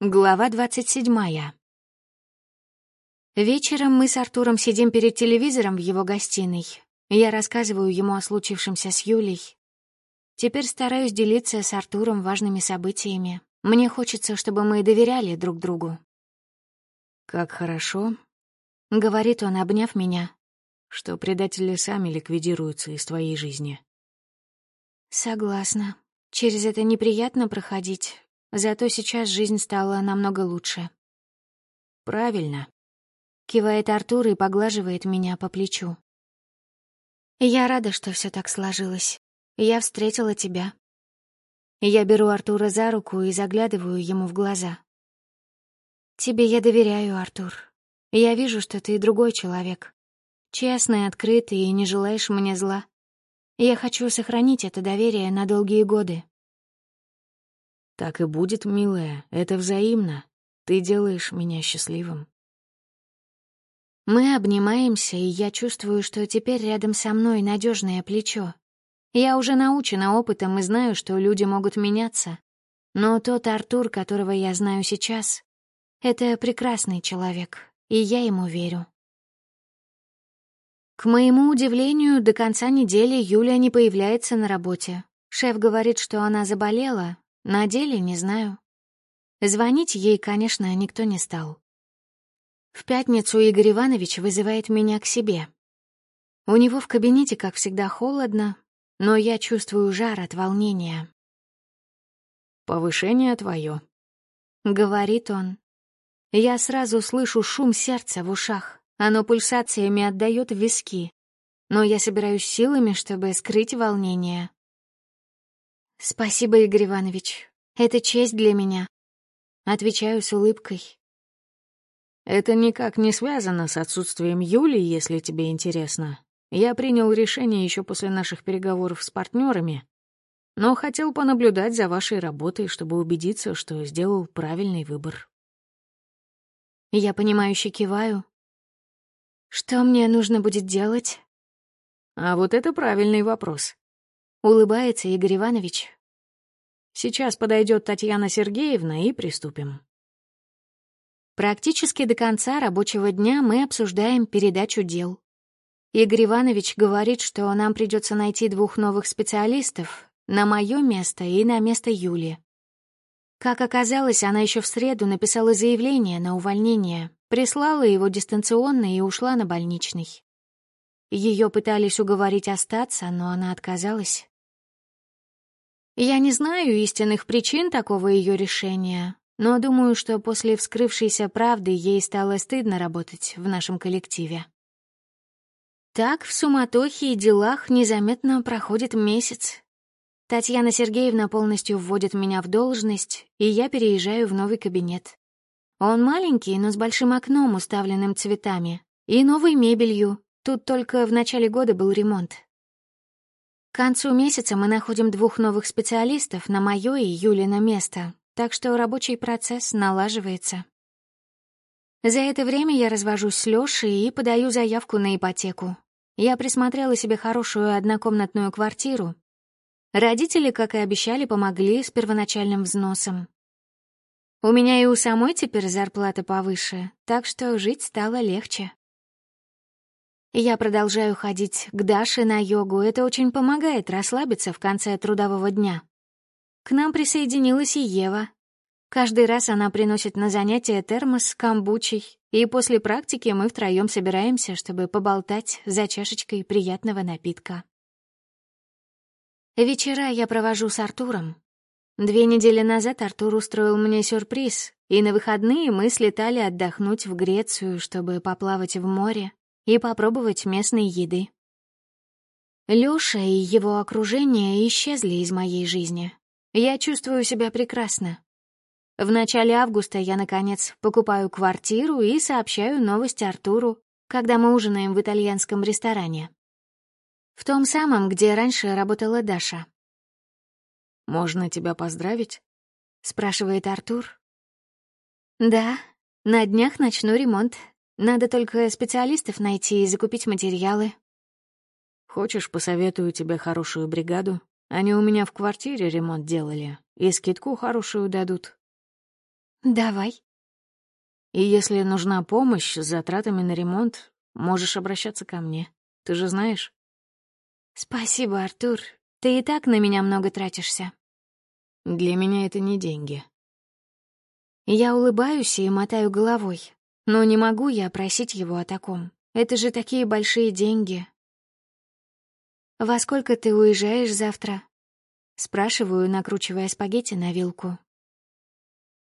Глава двадцать седьмая. Вечером мы с Артуром сидим перед телевизором в его гостиной. Я рассказываю ему о случившемся с Юлей. Теперь стараюсь делиться с Артуром важными событиями. Мне хочется, чтобы мы доверяли друг другу. «Как хорошо», — говорит он, обняв меня, «что предатели сами ликвидируются из твоей жизни». Согласна. Через это неприятно проходить, Зато сейчас жизнь стала намного лучше. «Правильно», — кивает Артур и поглаживает меня по плечу. «Я рада, что все так сложилось. Я встретила тебя». Я беру Артура за руку и заглядываю ему в глаза. «Тебе я доверяю, Артур. Я вижу, что ты другой человек. Честный, открытый и не желаешь мне зла. Я хочу сохранить это доверие на долгие годы. Так и будет, милая, это взаимно. Ты делаешь меня счастливым. Мы обнимаемся, и я чувствую, что теперь рядом со мной надежное плечо. Я уже научена опытом и знаю, что люди могут меняться. Но тот Артур, которого я знаю сейчас, это прекрасный человек, и я ему верю. К моему удивлению, до конца недели Юля не появляется на работе. Шеф говорит, что она заболела, на деле не знаю. Звонить ей, конечно, никто не стал. В пятницу Игорь Иванович вызывает меня к себе. У него в кабинете, как всегда, холодно, но я чувствую жар от волнения. «Повышение твое», — говорит он. Я сразу слышу шум сердца в ушах. Оно пульсациями отдает в виски. Но я собираюсь силами, чтобы скрыть волнение. «Спасибо, Игорь Иванович. Это честь для меня». Отвечаю с улыбкой. «Это никак не связано с отсутствием Юли, если тебе интересно. Я принял решение еще после наших переговоров с партнерами, но хотел понаблюдать за вашей работой, чтобы убедиться, что сделал правильный выбор». Я понимающе киваю. «Что мне нужно будет делать?» «А вот это правильный вопрос. Улыбается Игорь Иванович. Сейчас подойдет Татьяна Сергеевна и приступим. Практически до конца рабочего дня мы обсуждаем передачу дел. Игорь Иванович говорит, что нам придется найти двух новых специалистов на мое место и на место Юли. Как оказалось, она еще в среду написала заявление на увольнение, прислала его дистанционно и ушла на больничный. Ее пытались уговорить остаться, но она отказалась. Я не знаю истинных причин такого ее решения, но думаю, что после вскрывшейся правды ей стало стыдно работать в нашем коллективе. Так в суматохе и делах незаметно проходит месяц. Татьяна Сергеевна полностью вводит меня в должность, и я переезжаю в новый кабинет. Он маленький, но с большим окном, уставленным цветами, и новой мебелью, Тут только в начале года был ремонт. К концу месяца мы находим двух новых специалистов на моё и Юлина место, так что рабочий процесс налаживается. За это время я развожусь с Лёшей и подаю заявку на ипотеку. Я присмотрела себе хорошую однокомнатную квартиру. Родители, как и обещали, помогли с первоначальным взносом. У меня и у самой теперь зарплата повыше, так что жить стало легче. Я продолжаю ходить к Даше на йогу, это очень помогает расслабиться в конце трудового дня. К нам присоединилась и Ева. Каждый раз она приносит на занятия термос с камбучей, и после практики мы втроем собираемся, чтобы поболтать за чашечкой приятного напитка. Вечера я провожу с Артуром. Две недели назад Артур устроил мне сюрприз, и на выходные мы слетали отдохнуть в Грецию, чтобы поплавать в море, и попробовать местной еды. Лёша и его окружение исчезли из моей жизни. Я чувствую себя прекрасно. В начале августа я, наконец, покупаю квартиру и сообщаю новость Артуру, когда мы ужинаем в итальянском ресторане. В том самом, где раньше работала Даша. «Можно тебя поздравить?» — спрашивает Артур. «Да, на днях начну ремонт, надо только специалистов найти и закупить материалы. Хочешь, посоветую тебе хорошую бригаду? Они у меня в квартире ремонт делали, и скидку хорошую дадут. Давай. И если нужна помощь с затратами на ремонт, можешь обращаться ко мне. Ты же знаешь. Спасибо, Артур. Ты и так на меня много тратишься. Для меня это не деньги. Я улыбаюсь и мотаю головой. Но не могу я просить его о таком. Это же такие большие деньги. «Во сколько ты уезжаешь завтра?» Спрашиваю, накручивая спагетти на вилку.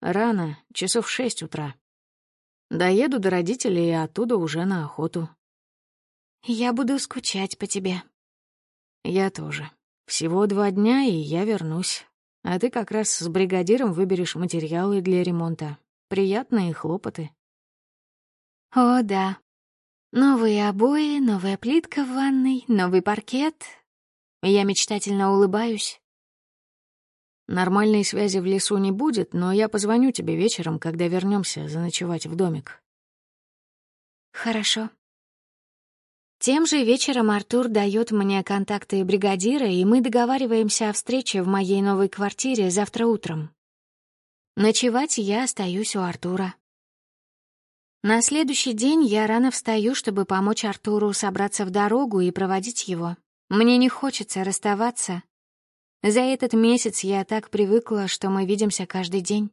«Рано, часов шесть утра. Доеду до родителей и оттуда уже на охоту». «Я буду скучать по тебе». «Я тоже. Всего два дня, и я вернусь. А ты как раз с бригадиром выберешь материалы для ремонта. Приятные хлопоты». О, да. Новые обои, новая плитка в ванной, новый паркет. Я мечтательно улыбаюсь. Нормальной связи в лесу не будет, но я позвоню тебе вечером, когда вернемся заночевать в домик. Хорошо. Тем же вечером Артур дает мне контакты бригадира, и мы договариваемся о встрече в моей новой квартире завтра утром. Ночевать я остаюсь у Артура. На следующий день я рано встаю, чтобы помочь Артуру собраться в дорогу и проводить его. Мне не хочется расставаться. За этот месяц я так привыкла, что мы видимся каждый день.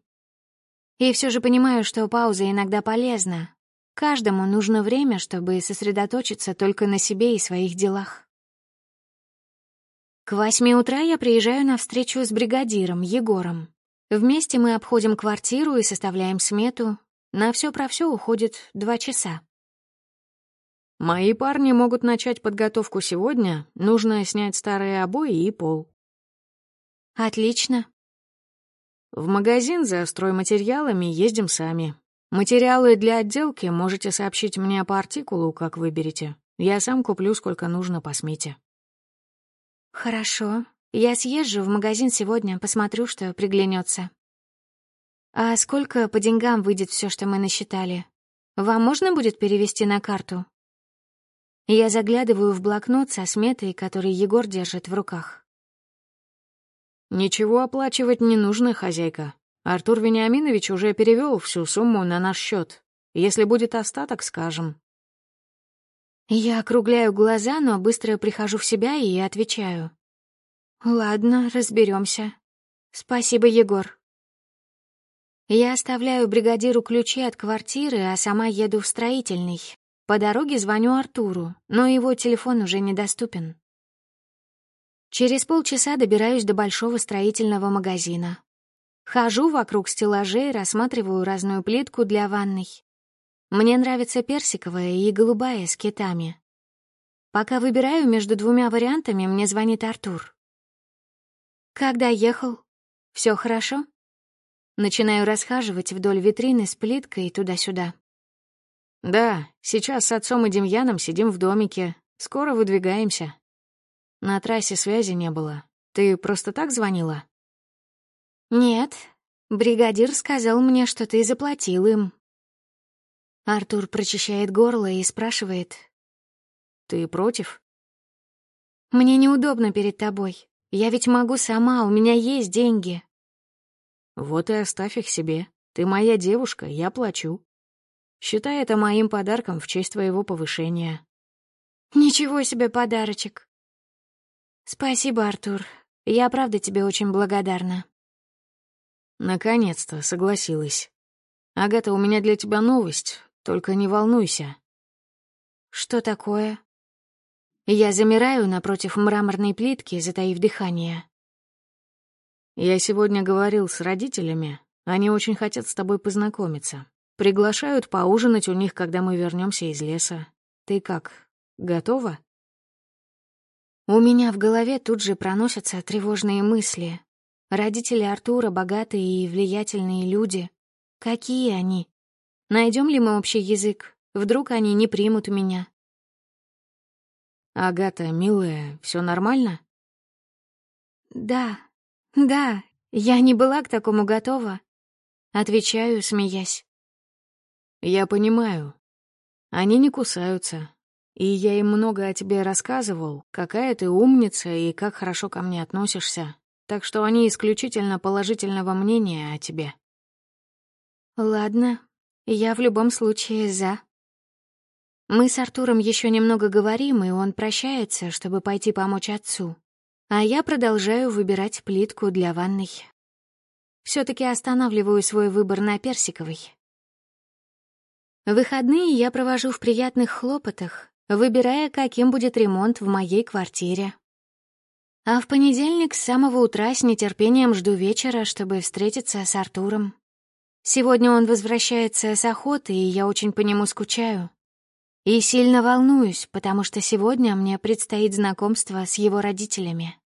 И все же понимаю, что пауза иногда полезна. Каждому нужно время, чтобы сосредоточиться только на себе и своих делах. К восьми утра я приезжаю на встречу с бригадиром Егором. Вместе мы обходим квартиру и составляем смету, на все про все уходит два часа. Мои парни могут начать подготовку сегодня. Нужно снять старые обои и пол. Отлично. В магазин за стройматериалами ездим сами. Материалы для отделки можете сообщить мне по артикулу, как выберете. Я сам куплю, сколько нужно по смете. Хорошо. Я съезжу в магазин сегодня, посмотрю, что приглянется. «А сколько по деньгам выйдет все, что мы насчитали? Вам можно будет перевести на карту?» Я заглядываю в блокнот со сметой, который Егор держит в руках. «Ничего оплачивать не нужно, хозяйка. Артур Вениаминович уже перевел всю сумму на наш счет. Если будет остаток, скажем». Я округляю глаза, но быстро прихожу в себя и отвечаю. «Ладно, разберемся. Спасибо, Егор». Я оставляю бригадиру ключи от квартиры, а сама еду в строительный. По дороге звоню Артуру, но его телефон уже недоступен. Через полчаса добираюсь до большого строительного магазина. Хожу вокруг стеллажей, рассматриваю разную плитку для ванной. Мне нравится персиковая и голубая с китами. Пока выбираю между двумя вариантами, мне звонит Артур. «Когда ехал? Все хорошо?» Начинаю расхаживать вдоль витрины с плиткой туда-сюда. «Да, сейчас с отцом и Демьяном сидим в домике. Скоро выдвигаемся. На трассе связи не было. Ты просто так звонила?» «Нет. Бригадир сказал мне, что ты заплатил им». Артур прочищает горло и спрашивает. «Ты против?» «Мне неудобно перед тобой. Я ведь могу сама, у меня есть деньги». Вот и оставь их себе. Ты моя девушка, я плачу. Считай это моим подарком в честь твоего повышения. Ничего себе подарочек. Спасибо, Артур. Я правда тебе очень благодарна. Наконец-то согласилась. Агата, у меня для тебя новость, только не волнуйся. Что такое? Я замираю напротив мраморной плитки, затаив дыхание. Я сегодня говорил с родителями. Они очень хотят с тобой познакомиться. Приглашают поужинать у них, когда мы вернемся из леса. Ты как, готова? У меня в голове тут же проносятся тревожные мысли. Родители Артура богатые и влиятельные люди. Какие они? Найдем ли мы общий язык? Вдруг они не примут меня? Агата, милая, все нормально? Да, «Да, я не была к такому готова», — отвечаю, смеясь. «Я понимаю. Они не кусаются. И я им много о тебе рассказывал, какая ты умница и как хорошо ко мне относишься. Так что они исключительно положительного мнения о тебе». Ладно, я в любом случае за. Мы с Артуром еще немного говорим, и он прощается, чтобы пойти помочь отцу. А я продолжаю выбирать плитку для ванной. все таки останавливаю свой выбор на персиковой. Выходные я провожу в приятных хлопотах, выбирая, каким будет ремонт в моей квартире. А в понедельник с самого утра с нетерпением жду вечера, чтобы встретиться с Артуром. Сегодня он возвращается с охоты, и я очень по нему скучаю. И сильно волнуюсь, потому что сегодня мне предстоит знакомство с его родителями.